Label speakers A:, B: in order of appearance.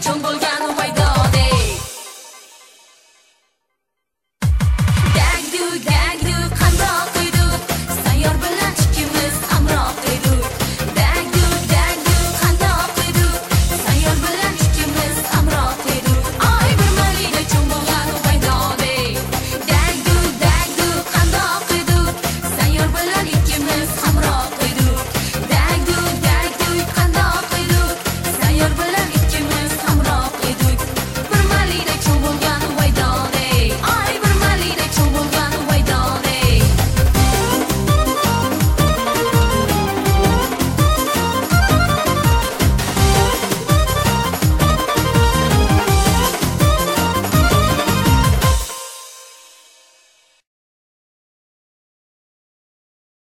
A: Dag do, dag do.